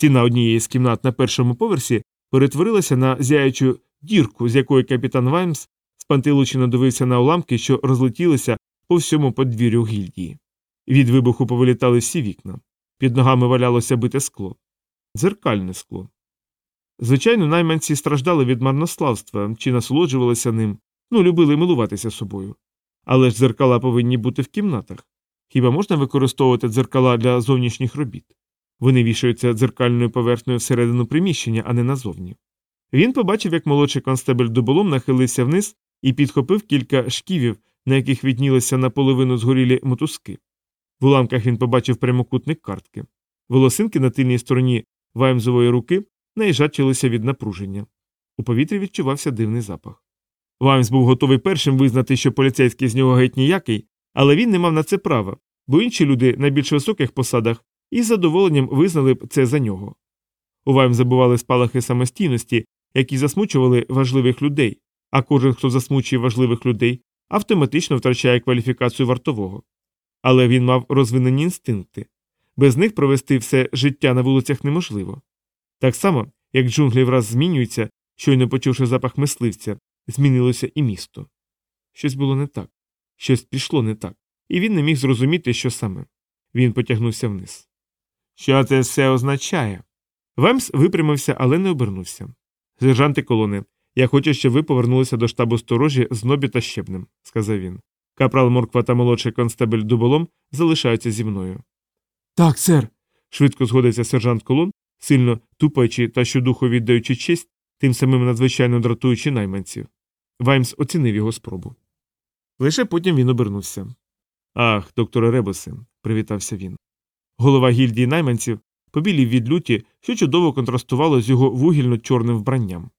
Стіна однієї з кімнат на першому поверсі перетворилася на зяючу дірку, з якої капітан Ваймс спантилучено дивився на уламки, що розлетілися по всьому подвір'ю гільдії. Від вибуху повилітали всі вікна. Під ногами валялося бите скло. Дзеркальне скло. Звичайно, найманці страждали від марнославства чи насолоджувалися ним, ну, любили милуватися собою. Але ж дзеркала повинні бути в кімнатах. Хіба можна використовувати дзеркала для зовнішніх робіт? Вони вішаються дзеркальною поверхнею всередину приміщення, а не назовні. Він побачив, як молодший констебель дуболом нахилився вниз і підхопив кілька шківів, на яких віднілися наполовину згорілі мотузки. В уламках він побачив прямокутник картки. Волосинки на тильній стороні ваймзової руки наїжачилися від напруження. У повітрі відчувався дивний запах. Ваймс був готовий першим визнати, що поліцейський з нього геть ніякий, але він не мав на це права, бо інші люди на більш високих посадах із задоволенням визнали б це за нього. У Ваймс забували спалахи самостійності, які засмучували важливих людей, а кожен, хто засмучує важливих людей, автоматично втрачає кваліфікацію вартового. Але він мав розвинені інстинкти без них провести все життя на вулицях неможливо. Так само, як джунглі враз змінюються, щойно почувши запах мисливця, змінилося і місто. Щось було не так, щось пішло не так, і він не міг зрозуміти, що саме. Він потягнувся вниз. Що це все означає? Вемс випрямився, але не обернувся. Сержанти колони, я хочу, щоб ви повернулися до штабу сторожі з нобі та щебнем, сказав він. Капрал Морква та молодший констебель дуболом залишаються зі мною. Так, сер. швидко згодився сержант колон, сильно тупаючи та щодуху віддаючи честь, тим самим надзвичайно дратуючи найманців. Ваймс оцінив його спробу. Лише потім він обернувся. Ах, докторе Ребусе, привітався він. Голова гільдії найманців побілів від люті, що чудово контрастувало з його вугільно чорним вбранням.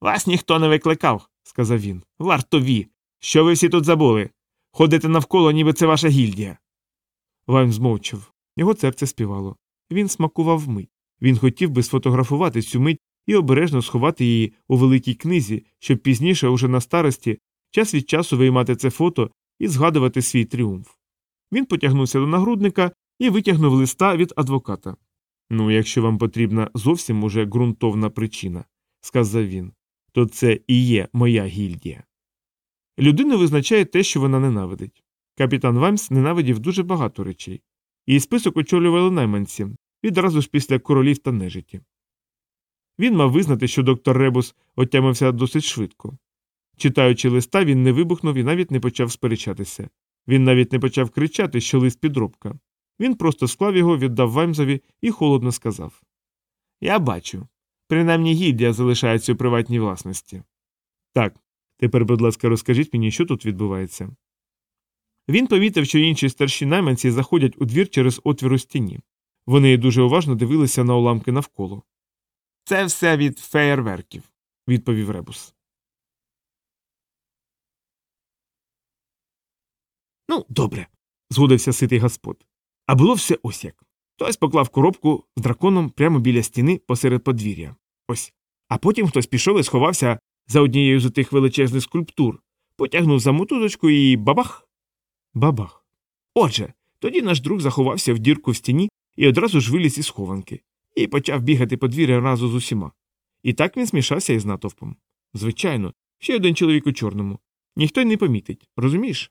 Вас ніхто не викликав, сказав він. Вартові. Що ви всі тут забули? Ходите навколо, ніби це ваша гільдія. Ваймс змовчав. Його серце співало. Він смакував мить. Він хотів би сфотографувати цю мить і обережно сховати її у великій книзі, щоб пізніше, уже на старості, час від часу виймати це фото і згадувати свій тріумф. Він потягнувся до нагрудника і витягнув листа від адвоката. Ну, якщо вам потрібна зовсім уже ґрунтовна причина, сказав він, то це і є моя гільдія. Людину визначає те, що вона ненавидить. Капітан Ваймс ненавидів дуже багато речей. Її список очолювали найманці відразу ж після королів та нежиті. Він мав визнати, що доктор Ребус отямився досить швидко. Читаючи листа, він не вибухнув і навіть не почав сперечатися. Він навіть не почав кричати, що лист підробка. Він просто склав його, віддав Ваймзові і холодно сказав Я бачу. Принаймні гільдія залишається у приватній власності. Так, тепер, будь ласка, розкажіть мені, що тут відбувається. Він помітив, що інші старші найманці заходять у двір через отвір у стіні. Вони дуже уважно дивилися на уламки навколо. Це все від феєрверків, відповів Ребус. Ну, добре, згодився ситий господ. А було все ось як. Хтось поклав коробку з драконом прямо біля стіни посеред подвір'я. Ось. А потім хтось пішов і сховався за однією з тих величезних скульптур, потягнув за мотузочку і бабах. Бабах. Отже, тоді наш друг заховався в дірку в стіні і одразу ж виліз із схованки, і почав бігати подвір'я разу з усіма. І так він змішався із натовпом. Звичайно, ще один чоловік у чорному. Ніхто й не помітить, розумієш?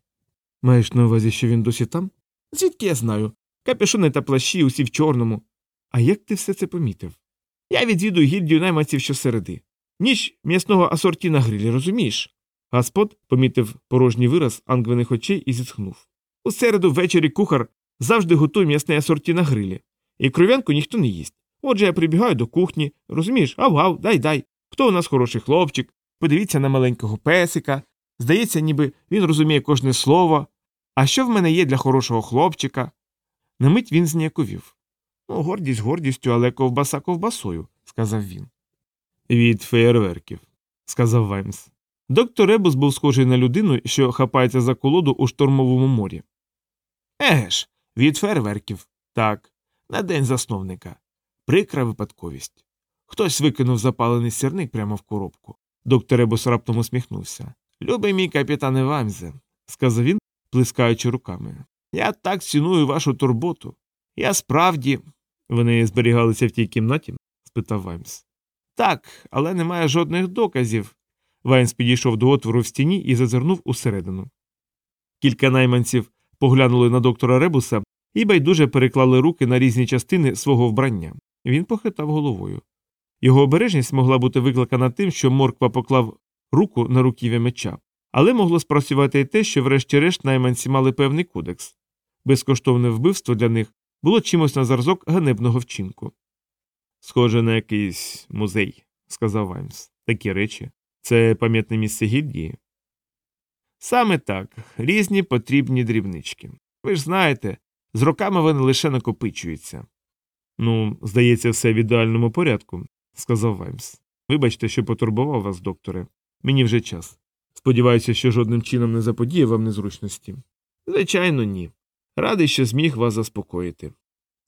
Маєш на увазі, що він досі там? Звідки я знаю? Капюшони та плащі усі в чорному. А як ти все це помітив? Я відвідую гільдію найманців щосереди. Ніч м'ясного асорті на грилі, розумієш? Господ помітив порожній вираз ангвиних очей і зітхнув. У середу ввечері кухар завжди готує м'ясне асорті на грилі, і кров'янку ніхто не їсть. Отже, я прибігаю до кухні, розумієш, ав-гав, дай дай. Хто у нас хороший хлопчик? Подивіться на маленького песика. Здається, ніби він розуміє кожне слово. А що в мене є для хорошого хлопчика? На мить він зніяковів. Ну, гордість гордістю, але ковбаса ковбасою, сказав він. Від феєрверків, сказав Ваймс. Доктор Ребус був схожий на людину, що хапається за колоду у штормовому морі. Еге ж, від фейерверків. Так, на день засновника. Прикра випадковість. Хтось викинув запалений сірник прямо в коробку. Доктор Ребус раптом усміхнувся. Любий мій капітане Ваймзе, сказав він, плескаючи руками. Я так ціную вашу турботу. Я справді. Вони зберігалися в тій кімнаті? спитав Ваймс. Так, але немає жодних доказів. Ваймс підійшов до отвору в стіні і зазирнув усередину. Кілька найманців поглянули на доктора Ребуса і байдуже переклали руки на різні частини свого вбрання. Він похитав головою. Його обережність могла бути викликана тим, що морква поклав руку на руків'я меча, але могло спрацювати й те, що, врешті-решт, найманці мали певний кодекс. Безкоштовне вбивство для них було чимось на зразок ганебного вчинку. Схоже на якийсь музей, сказав Ваймс. Такі речі. Це пам'ятне місце гільдії. Саме так, різні потрібні дрібнички. Ви ж знаєте, з роками вони лише накопичуються. Ну, здається, все в ідеальному порядку, сказав Ваймс. Вибачте, що потурбував вас, докторе. Мені вже час. Сподіваюся, що жодним чином не заподіє вам незручності. Звичайно, ні. Радий, що зміг вас заспокоїти.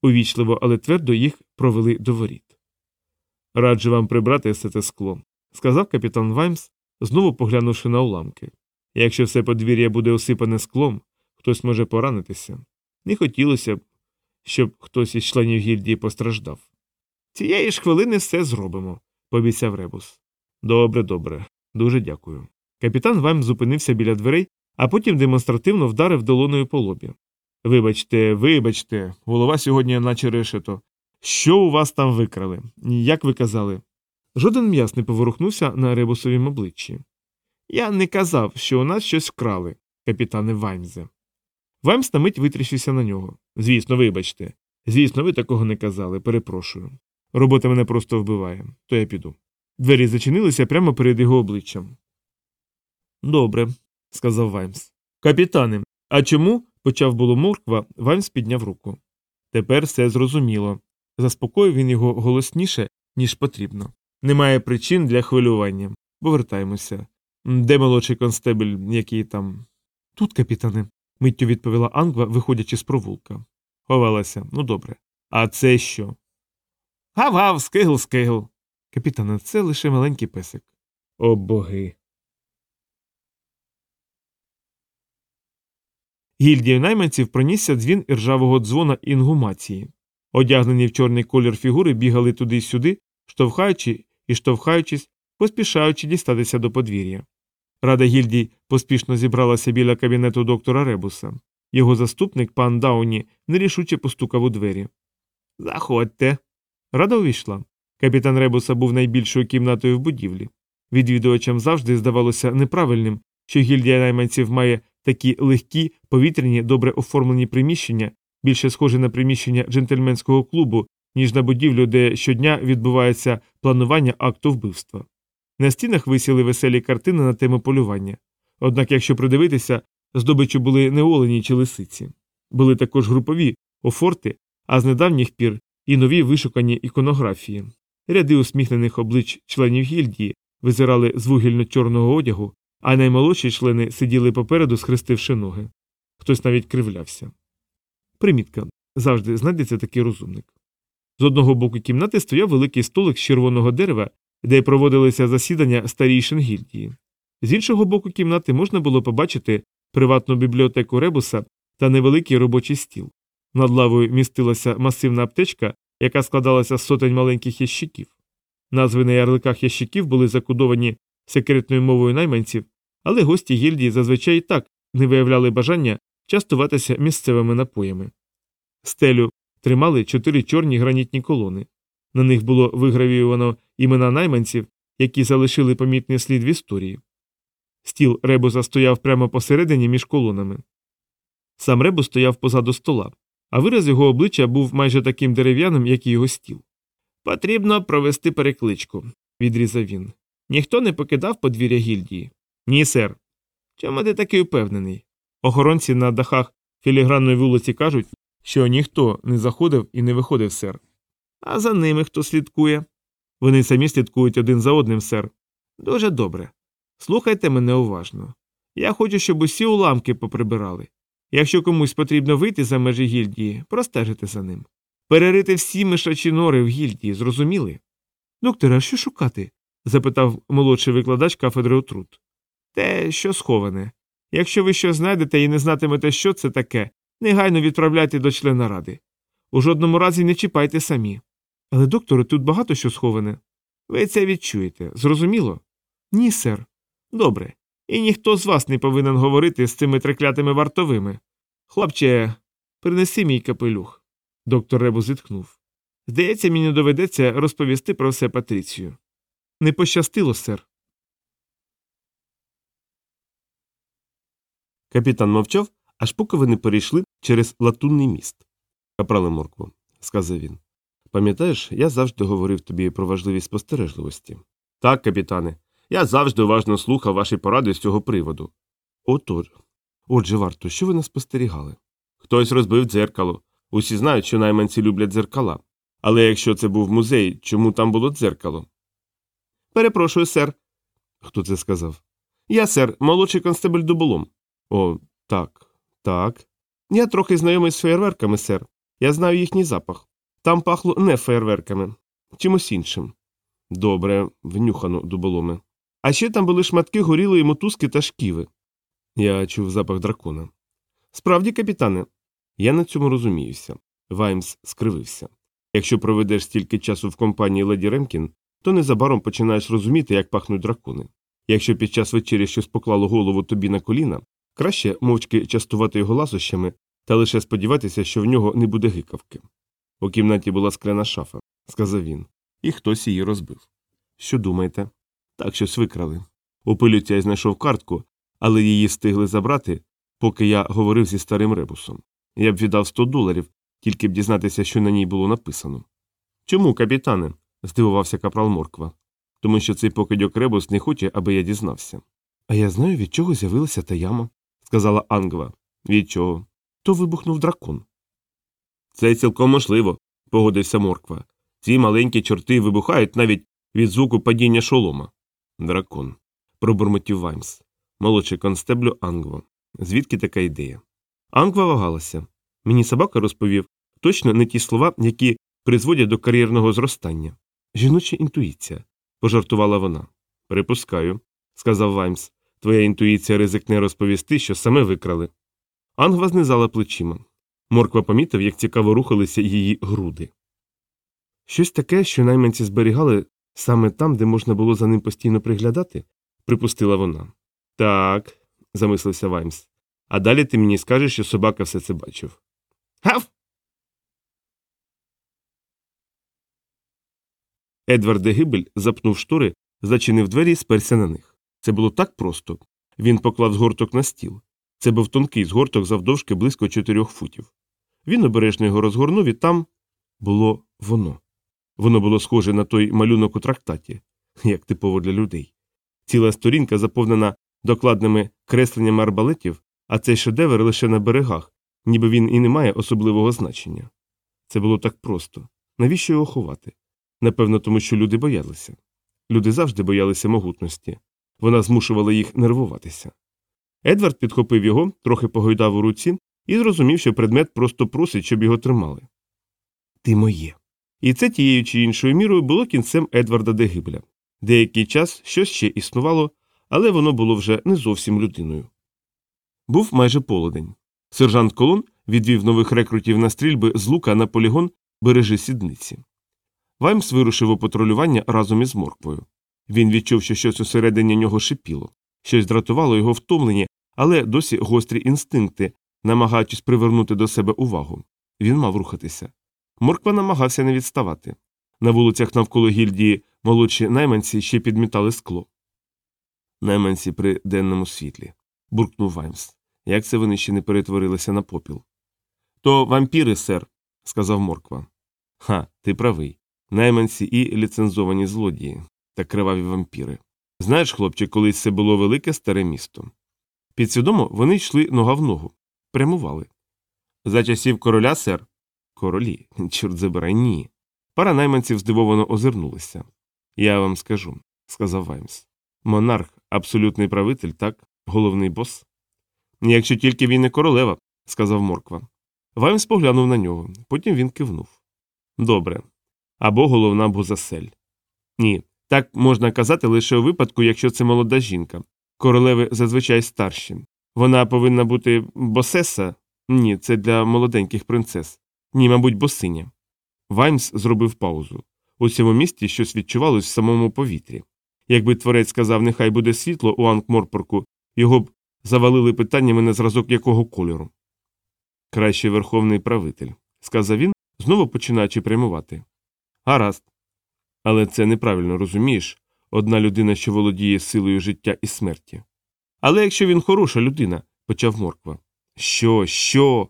Увічливо, але твердо їх провели до воріт. Раджу вам прибрати все це скло, сказав капітан Ваймс, знову поглянувши на уламки. Якщо все подвір'я буде осипане склом, хтось може поранитися. Не хотілося б, щоб хтось із членів гільдії постраждав. Цієї ж хвилини все зробимо, пообіцяв Ребус. Добре, добре, дуже дякую. Капітан Ваймс зупинився біля дверей, а потім демонстративно вдарив долоною по лобі. Вибачте, вибачте, голова сьогодні наче решето. Що у вас там викрали? Як ви казали? Жоден м'яс не поворухнувся на ребусовім обличчі. Я не казав, що у нас щось вкрали, капітане Ваймзе. Ваймс на мить витріщився на нього. Звісно, вибачте. Звісно, ви такого не казали, перепрошую. Робота мене просто вбиває, то я піду. Двері зачинилися прямо перед його обличчям. Добре, сказав Ваймс. Капітане, а чому? почав було морква, Ваймс підняв руку. Тепер все зрозуміло. Заспокоїв він його голосніше, ніж потрібно. Немає причин для хвилювання. Повертаємося. Де молодший констебель, який там. Тут, капітане, миттю відповіла Ангва, виходячи з провулка. Ховалася, ну добре. А це що? Гав-гав, скигл, скигл. Капітане, це лише маленький песик. О боги. Гільдію найманців пронісся дзвін іржавого дзвона інгумації. Одягнені в чорний колір фігури бігали туди й сюди, штовхаючи і штовхаючись, поспішаючи дістатися до подвір'я. Рада гільдій поспішно зібралася біля кабінету доктора Ребуса. Його заступник, пан Дауні, нерішуче постукав у двері. Заходьте. Рада увійшла. Капітан Ребуса був найбільшою кімнатою в будівлі. Відвідувачам завжди здавалося неправильним, що гільдія найманців має такі легкі, повітряні, добре оформлені приміщення, більше схожі на приміщення джентльменського клубу, ніж на будівлю, де щодня відбувається планування акту вбивства. На стінах висіли веселі картини на тему полювання. Однак, якщо придивитися, здобичу були не олені чи лисиці. Були також групові офорти, а з недавніх пір і нові вишукані іконографії. Ряди усміхнених облич членів гільдії визирали з вугільно-чорного одягу, а наймолодші члени сиділи попереду, схрестивши ноги. Хтось навіть кривлявся. Примітка завжди знайдеться такий розумник. З одного боку кімнати стояв великий столик з червоного дерева, де проводилися засідання старійшин гільдії. З іншого боку кімнати можна було побачити приватну бібліотеку ребуса та невеликий робочий стіл. Над лавою містилася масивна аптечка, яка складалася з сотень маленьких ящиків. Назви на ярликах ящиків були закодовані секретною мовою найманців, але гості гільдії зазвичай і так не виявляли бажання частуватися місцевими напоями. Стелю тримали чотири чорні гранітні колони. На них було вигравіювано імена найманців, які залишили помітний слід в історії. Стіл ребуса стояв прямо посередині між колонами. Сам ребус стояв позаду стола, а вираз його обличчя був майже таким дерев'яним, як і його стіл. Потрібно провести перекличку, відрізав він. Ніхто не покидав подвір'я гільдії. Ні, сер. Чому ти такий упевнений? Охоронці на дахах філігранної вулиці кажуть, що ніхто не заходив і не виходив, сер. А за ними хто слідкує? Вони самі слідкують один за одним, сер. Дуже добре. Слухайте мене уважно. Я хочу, щоб усі уламки поприбирали. Якщо комусь потрібно вийти за межі гільдії, простежити за ним. Перерити всі мишачі нори в гільдії, зрозуміли? Докторе, а що шукати? Запитав молодший викладач кафедри отрут. Те, що сховане. Якщо ви щось знайдете і не знатимете, що це таке, негайно відправляйте до члена ради. У жодному разі не чіпайте самі. Але, докторе, тут багато що сховане. Ви це відчуєте, зрозуміло? Ні, сер. Добре. І ніхто з вас не повинен говорити з цими треклятими вартовими. Хлопче, принеси мій капелюх. Доктор Ребу зітхнув. Здається, мені доведеться розповісти про все Патріцію. Не пощастило, сер. Капітан мовчав, аж поки вони перейшли через латунний міст. Капрале моркву, сказав він. Пам'ятаєш, я завжди говорив тобі про важливість спостережливості. Так, капітане, я завжди уважно слухав ваші поради з цього приводу. Отож. Отже, варто, що ви не спостерігали? Хтось розбив дзеркало. Усі знають, що найманці люблять дзеркала. Але якщо це був музей, чому там було дзеркало? Перепрошую, сер. Хто це сказав? Я, сер, молодший констебель дуболом. О, так, так. Я трохи знайомий з феєрверками, сер. Я знаю їхній запах. Там пахло не феєрверками, чимось іншим. Добре, внюхано дуболоме. А ще там були шматки горілої мотузки та шківи. Я чув запах дракона. Справді, капітане, я на цьому розуміюся. Ваймс скривився. Якщо проведеш стільки часу в компанії леді Ремкін, то незабаром починаєш розуміти, як пахнуть дракони. Якщо під час вечері щось поклало голову тобі на коліна, краще мовчки частувати його ласощами та лише сподіватися, що в нього не буде гикавки. У кімнаті була скляна шафа, сказав він, і хтось її розбив. Що думаєте? Так щось викрали. У пилюці я знайшов картку, але її встигли забрати, поки я говорив зі старим ребусом. Я б віддав 100 доларів, тільки б дізнатися, що на ній було написано. Чому, капітане? Здивувався капрал Морква. Тому що цей покидьок ребус не хоче, аби я дізнався. А я знаю, від чого з'явилася та яма, сказала Ангва. Від чого? То вибухнув дракон. Це цілком можливо, погодився Морква. Ці маленькі чорти вибухають навіть від звуку падіння шолома. Дракон. пробурмотів Ваймс. Молодший констеблю Ангво. Звідки така ідея? Ангва вагалася. Мені собака розповів точно не ті слова, які призводять до кар'єрного зростання. Жіноча інтуїція, пожартувала вона. Припускаю, сказав Ваймс. Твоя інтуїція ризикне розповісти, що саме викрали. Ангва знизала плечима. Морква помітив, як цікаво рухалися її груди. Щось таке, що найманці зберігали саме там, де можна було за ним постійно приглядати, припустила вона. Так, замислився Ваймс. А далі ти мені скажеш, що собака все це бачив. Гав. Едвард де Гибель запнув штори, зачинив двері і сперся на них. Це було так просто. Він поклав згорток на стіл. Це був тонкий згорток завдовжки близько чотирьох футів. Він обережно його розгорнув і там було воно. Воно було схоже на той малюнок у трактаті, як типово для людей. Ціла сторінка заповнена докладними кресленнями арбалетів, а цей шедевр лише на берегах, ніби він і не має особливого значення. Це було так просто. Навіщо його ховати? Напевно, тому що люди боялися. Люди завжди боялися могутності. Вона змушувала їх нервуватися. Едвард підхопив його, трохи погойдав у руці і зрозумів, що предмет просто просить, щоб його тримали. Ти моє. І це тією чи іншою мірою було кінцем Едварда де Гибля. Деякий час щось ще існувало, але воно було вже не зовсім людиною. Був майже полудень. Сержант Колон відвів нових рекрутів на стрільби з лука на полігон бережи сідниці. Ваймс вирушив у патрулювання разом із морквою. Він відчув, що щось усередині нього шипіло, щось дратувало його втомлені, але досі гострі інстинкти, намагаючись привернути до себе увагу. Він мав рухатися. Морква намагався не відставати. На вулицях навколо гільдії молодші найманці ще підмітали скло. Найманці при денному світлі. буркнув Ваймс. Як це вони ще не перетворилися на попіл? То вампіри, сер, сказав Морква. Ха, ти правий. Найманці і ліцензовані злодії та криваві вампіри. Знаєш, хлопче, колись це було велике старе місто. Підсвідомо вони йшли нога в ногу, прямували. За часів короля, сер. Королі, чорт забирай, ні. Пара найманців здивовано озирнулися. Я вам скажу, сказав Ваймс. Монарх, абсолютний правитель, так, головний бос. Якщо тільки він не королева, сказав Морква. Ваймс поглянув на нього, потім він кивнув. Добре. Або головна бузасель. Ні, так можна казати лише у випадку, якщо це молода жінка. Королеви зазвичай старші. Вона повинна бути босеса? Ні, це для молоденьких принцес. Ні, мабуть, бо синя. Ваймс зробив паузу. У цьому місті щось відчувалось в самому повітрі. Якби творець сказав, нехай буде світло у Анкморпорку, його б завалили питаннями на зразок якого кольору. Краще верховний правитель, сказав він, знову починаючи прямувати. Гаразд. Але це неправильно розумієш одна людина, що володіє силою життя і смерті. Але якщо він хороша людина, почав морква. Що, що?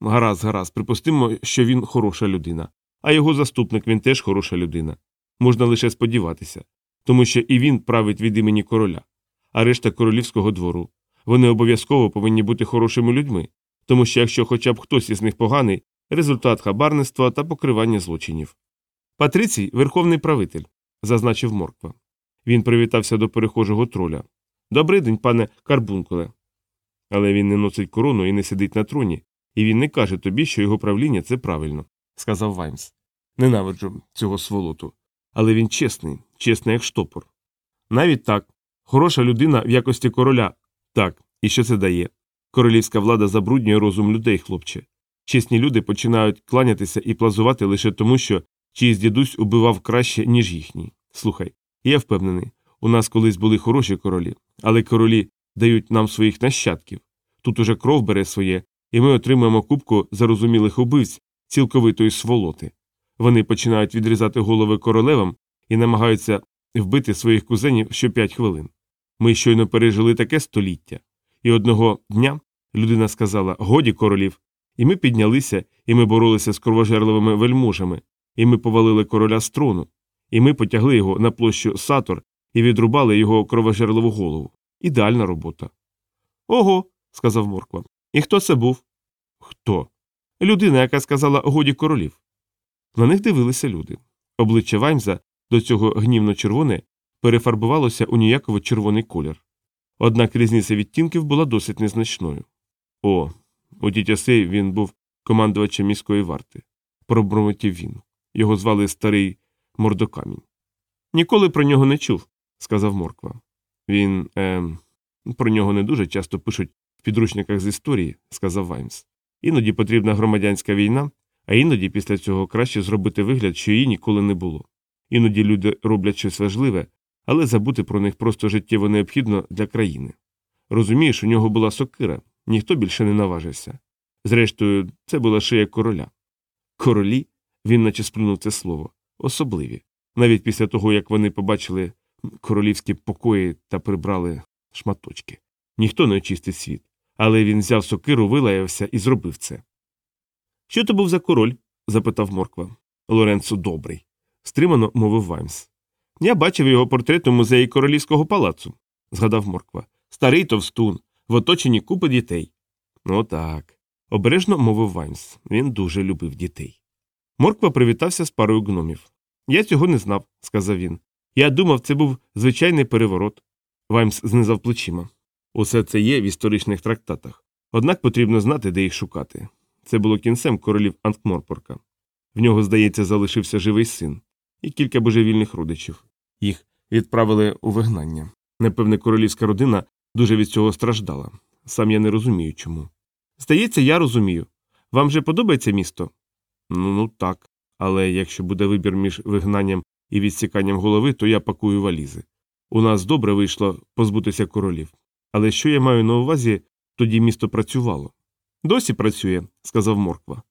Гаразд, гаразд, припустимо, що він хороша людина, а його заступник він теж хороша людина. Можна лише сподіватися, тому що і він править від імені короля, а решта королівського двору. Вони обов'язково повинні бути хорошими людьми, тому що якщо хоча б хтось із них поганий, результат хабарництва та покривання злочинів. Патрицій верховний правитель, зазначив морква. Він привітався до перехожого троля. Добрий день, пане Карбункуле. Але він не носить корону і не сидить на троні, і він не каже тобі, що його правління це правильно, сказав Ваймс. Ненавиджу цього сволоту. Але він чесний, чесний, як штопор. Навіть так, хороша людина в якості короля. Так, і що це дає? Королівська влада забруднює розум людей, хлопче. Чесні люди починають кланятися і плазувати лише тому, що чиїсь дідусь убивав краще, ніж їхній. Слухай, я впевнений, у нас колись були хороші королі, але королі дають нам своїх нащадків. Тут уже кров бере своє, і ми отримуємо кубку зарозумілих убивць цілковитої сволоти. Вони починають відрізати голови королевам і намагаються вбити своїх кузенів щоп'ять хвилин. Ми щойно пережили таке століття. І одного дня людина сказала годі королів, і ми піднялися, і ми боролися з кровожерливими вельможами, і ми повалили короля з трону, і ми потягли його на площу Сатор і відрубали його кровожерливу голову. Ідеальна робота. Ого, сказав Морква. І хто це був? Хто? Людина, яка сказала годі королів. На них дивилися люди. Обличчя Ваймза до цього гнівно червоне перефарбувалося у ніяково червоний колір. Однак різниця відтінків була досить незначною. О, у дітясей він був командувачем міської варти. Пробурмотів він. Його звали старий мордокамінь. Ніколи про нього не чув, сказав Морква. Він ем, про нього не дуже часто пишуть в підручниках з історії, сказав Ваймс. Іноді потрібна громадянська війна, а іноді після цього краще зробити вигляд, що її ніколи не було. Іноді люди роблять щось важливе, але забути про них просто життєво необхідно для країни. Розумієш, у нього була сокира, ніхто більше не наважився. Зрештою, це була шия короля. Королі, він наче сплюнув це слово, особливі, навіть після того, як вони побачили королівські покої та прибрали шматочки. Ніхто не очистить світ, але він взяв сокиру, вилаявся і зробив це. Що то був за король? запитав Морква. Лоренцо добрий, стримано мовив Ваймс. Я бачив його портрет у музеї королівського палацу, згадав Морква. Старий товстун, в оточенні купи дітей. Ну так, обережно мовив Ваймс. Він дуже любив дітей. Морква привітався з парою гномів. Я цього не знав, сказав він. Я думав, це був звичайний переворот. Ваймс знизав плечима. Усе це є в історичних трактатах. Однак потрібно знати, де їх шукати. Це було кінцем королів Анкморпорка. В нього, здається, залишився живий син і кілька божевільних родичів. Їх відправили у вигнання. Напевне, королівська родина дуже від цього страждала. Сам я не розумію чому. Здається, я розумію. Вам же подобається місто? Ну, ну так. Але якщо буде вибір між вигнанням і відсіканням голови, то я пакую валізи. У нас добре вийшло позбутися королів. Але що я маю на увазі, тоді місто працювало. Досі працює, сказав Морква.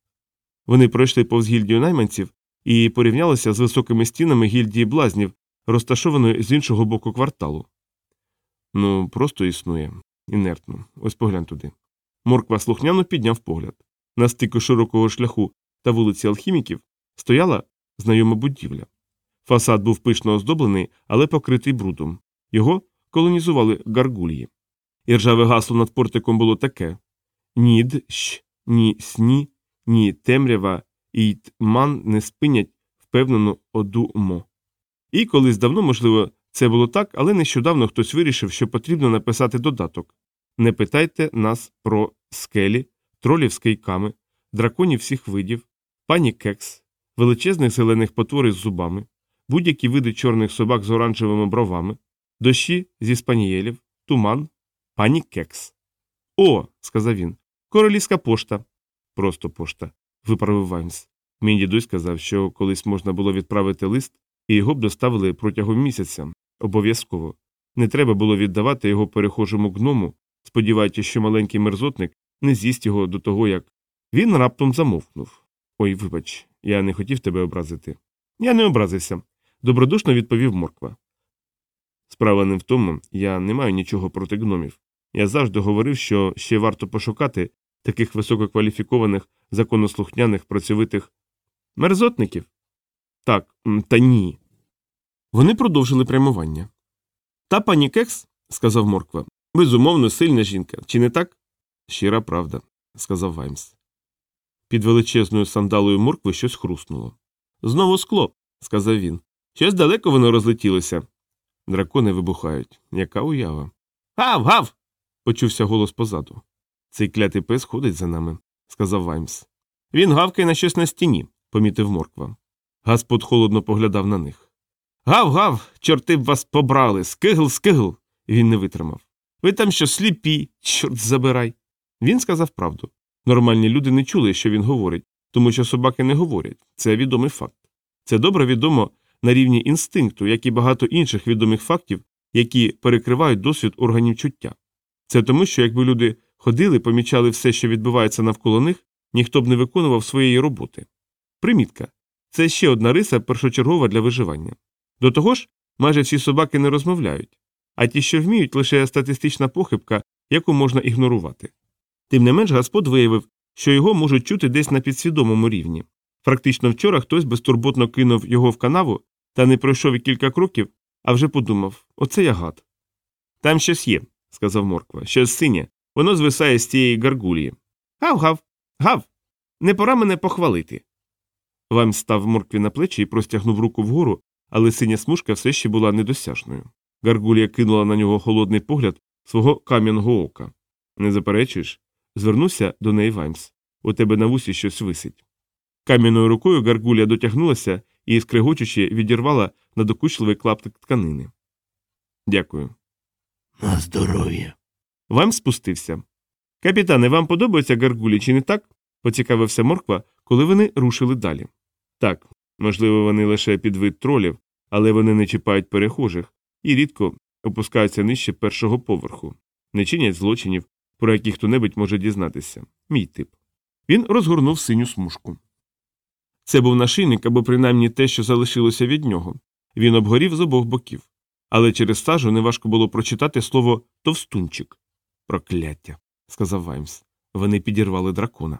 Вони пройшли повз гільдію найманців і порівнялися з високими стінами гільдії блазнів, розташованої з іншого боку кварталу. Ну, просто існує. Інертно. Ось поглянь туди. Морква слухняно підняв погляд. На стику широкого шляху та вулиці алхіміків стояла знайома будівля. Фасад був пишно оздоблений, але покритий брудом. Його колонізували гаргульї. І ржаве гасло над портиком було таке ні дщ, ні сні, ні темрява і тман не спинять впевнено оду мо. І колись давно, можливо, це було так, але нещодавно хтось вирішив, що потрібно написати додаток Не питайте нас про скелі, тролів з кийками, драконів всіх видів, пані кекс, величезних зелених потвор із зубами, будь-які види чорних собак з оранжевими бровами, дощі зі спанієлів, туман, пані кекс. О, сказав він, королівська пошта. Просто пошта. виправив Ваймс. Мій дідусь сказав, що колись можна було відправити лист, і його б доставили протягом місяця. Обов'язково. Не треба було віддавати його перехожому гному, сподіваючись, що маленький мерзотник не з'їсть його до того, як. Він раптом замовкнув. Ой, вибач, я не хотів тебе образити. Я не образився, добродушно відповів морква. Справа не в тому, я не маю нічого проти гномів. Я завжди говорив, що ще варто пошукати таких висококваліфікованих, законослухняних, працьовитих мерзотників. Так, та ні. Вони продовжили прямування. Та пані Кекс, сказав Морква, безумовно, сильна жінка, чи не так? Щира правда, сказав Ваймс. Під величезною сандалою моркви щось хруснуло. Знову скло, сказав він. Щось далеко воно розлетілося. Дракони вибухають. Яка уява. Гав, гав. почувся голос позаду. Цей клятий пес ходить за нами, сказав Ваймс. Він гавкає на щось на стіні, помітив морква. Гаспод холодно поглядав на них. Гав, гав, чорти б вас побрали, скигл, скигл. Він не витримав. Ви там що сліпі, чорт забирай. Він сказав правду. Нормальні люди не чули, що він говорить, тому що собаки не говорять. Це відомий факт. Це добре відомо на рівні інстинкту, як і багато інших відомих фактів, які перекривають досвід органів чуття. Це тому, що якби люди ходили, помічали все, що відбувається навколо них, ніхто б не виконував своєї роботи. Примітка це ще одна риса першочергова для виживання. До того ж, майже всі собаки не розмовляють, а ті, що вміють, лише статистична похибка, яку можна ігнорувати. Тим не менш, Господ виявив, що його можуть чути десь на підсвідомому рівні. Практично вчора хтось безтурботно кинув його в канаву та не пройшов і кілька кроків, а вже подумав оце я гад. Там щось є, сказав Морква, щось синє, воно звисає з цієї гаргулії. Гав, гав, гав. Не пора мене похвалити. Ваймс став моркві на плечі і простягнув руку вгору, але синя смужка все ще була недосяжною. Гаргулія кинула на нього холодний погляд свого кам'яного ока. Не заперечуєш? Звернувся до неї Ваймс. У тебе на вусі щось висить. Кам'яною рукою Гаргулія дотягнулася і, скригочучи, відірвала надокучливий клаптик тканини. Дякую. На здоров'я. Ваймс спустився. Капітане, вам подобаються гаргулі, чи не так? поцікавився морква, коли вони рушили далі. Так, можливо, вони лише під вид тролів, але вони не чіпають перехожих і рідко опускаються нижче першого поверху, не чинять злочинів, про які хто небудь може дізнатися. Мій тип. Він розгорнув синю смужку. Це був нашийник або принаймні те, що залишилося від нього. Він обгорів з обох боків. Але через стажу неважко було прочитати слово товстунчик. Прокляття, сказав Ваймс. Вони підірвали дракона.